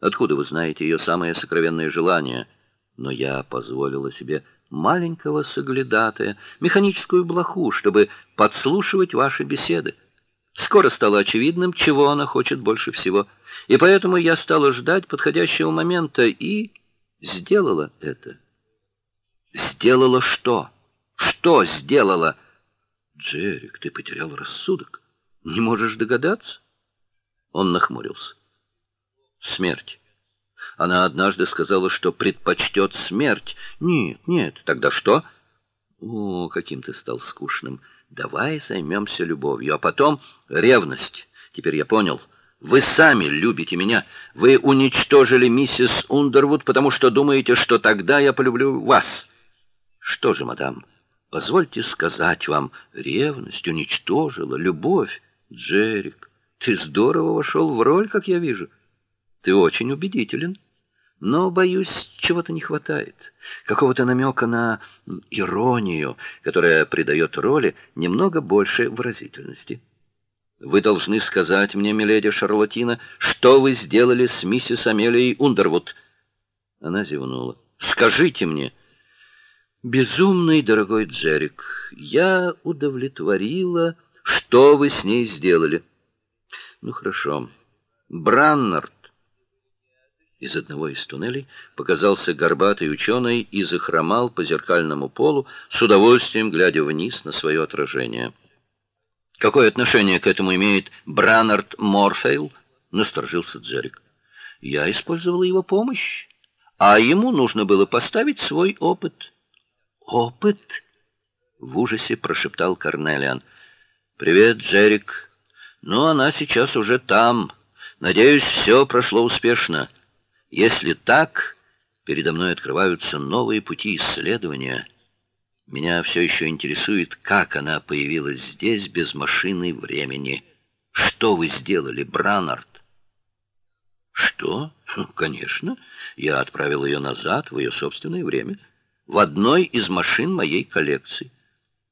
Откуда вы знаете ее самое сокровенное желание? Но я позволила себе маленького соглядатая, механическую блоху, чтобы подслушивать ваши беседы. Скоро стало очевидным, чего она хочет больше всего, и поэтому я стала ждать подходящего момента и сделала это. Сделала что? Что сделала? Джерик, ты потерял рассудок. Не можешь догадаться? Он нахмурился. Смерть. Она однажды сказала, что предпочтет смерть. Нет, нет, тогда что? О, каким ты стал скучным. Давай займемся любовью, а потом ревность. Теперь я понял. Вы сами любите меня. Вы уничтожили миссис Ундервуд, потому что думаете, что тогда я полюблю вас. Что же, мадам, позвольте сказать вам, ревность уничтожила любовь. Джерик, ты здорово вошел в роль, как я вижу. Ты очень убедителен. Но, боюсь, чего-то не хватает. Какого-то намека на иронию, которая придает роли немного больше выразительности. Вы должны сказать мне, миледи Шарлотина, что вы сделали с миссис Амелией Ундервуд. Она зевнула. Скажите мне. Безумный дорогой Джерик, я удовлетворила, что вы с ней сделали. Ну хорошо. Браннард из одного из туннелей показался горбатый ученый и захромал по зеркальному полу, с удовольствием глядя вниз на свое отражение. Какое отношение к этому имеет Браннард Морфейл? насторожился Джерик. Я использовал его помощь, а ему нужно было поставить свой опыт. Опыт? В ужасе прошептал Карнелиан. Привет, Джерик. Ну, она сейчас уже там. Надеюсь, все прошло успешно. Если так, передо мной открываются новые пути исследования. Меня все еще интересует, как она появилась здесь без машины времени. Что вы сделали, Бранард? Что? Ну, конечно, я отправил ее назад в ее собственное время, в одной из машин моей коллекции.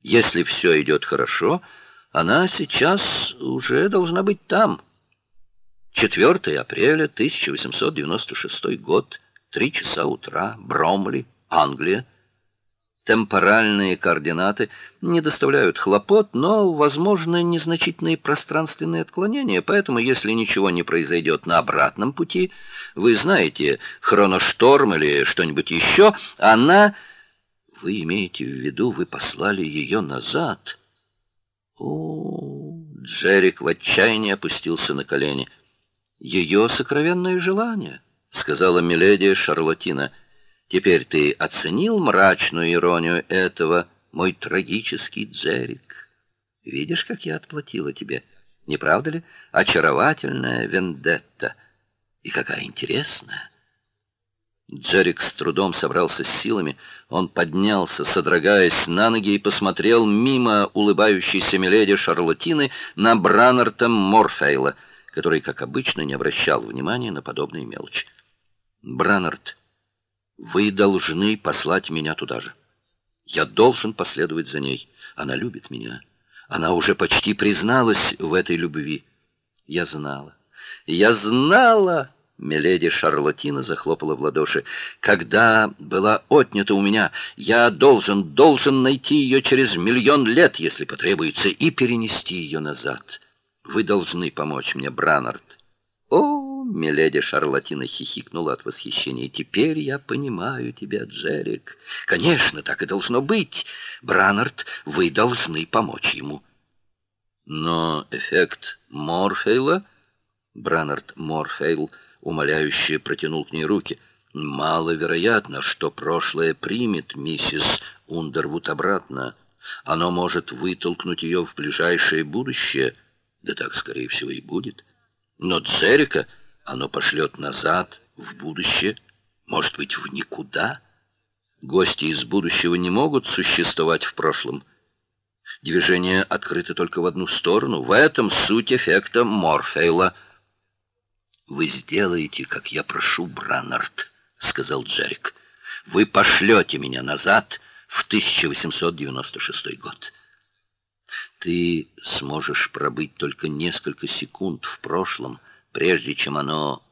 Если все идет хорошо, она сейчас уже должна быть там. 4 апреля 1896 год, 3 часа утра, Бромли, Англия. Темпоральные координаты не доставляют хлопот, но возможны незначительные пространственные отклонения, поэтому если ничего не произойдет на обратном пути, вы знаете, хроношторм или что-нибудь еще, она вы имеете в виду, вы послали ее назад? О, Джерик в отчаянии опустился на колени ее сокровенное желание, сказала миледи Шарлотина. Теперь ты оценил мрачную иронию этого, мой трагический Джерик. Видишь, как я отплатила тебе, не правда ли? Очаровательная вендетта. И какая интересная. Джерик с трудом собрался с силами. Он поднялся, содрогаясь на ноги и посмотрел мимо улыбающейся миледи Шарлотины на Браннарта Морфейла — который, как обычно, не обращал внимания на подобные мелочи. Браннард, вы должны послать меня туда же. Я должен последовать за ней. Она любит меня. Она уже почти призналась в этой любви. Я знала. Я знала, миледи Шарлотина захлопала в ладоши. Когда была отнята у меня, я должен должен найти ее через миллион лет, если потребуется, и перенести ее назад. Вы должны помочь мне, Бранард. О, миледи Шарлотина хихикнула от восхищения. Теперь я понимаю тебя, Джерик. Конечно, так и должно быть. Бранард, вы должны помочь ему. Но эффект Морфейла, Бранард Морфейл умоляюще протянул к ней руки. Маловероятно, что прошлое примет миссис Ундервуд обратно. Оно может вытолкнуть ее в ближайшее будущее. Да так, скорее всего, и будет. Но Церика оно пошлет назад, в будущее, может быть, в никуда. Гости из будущего не могут существовать в прошлом. Движение открыто только в одну сторону. В этом суть эффекта Морфейла. Вы сделаете, как я прошу, Браннард, сказал Джерик. Вы пошлете меня назад в 1896 год. Ты сможешь пробыть только несколько секунд в прошлом, прежде чем оно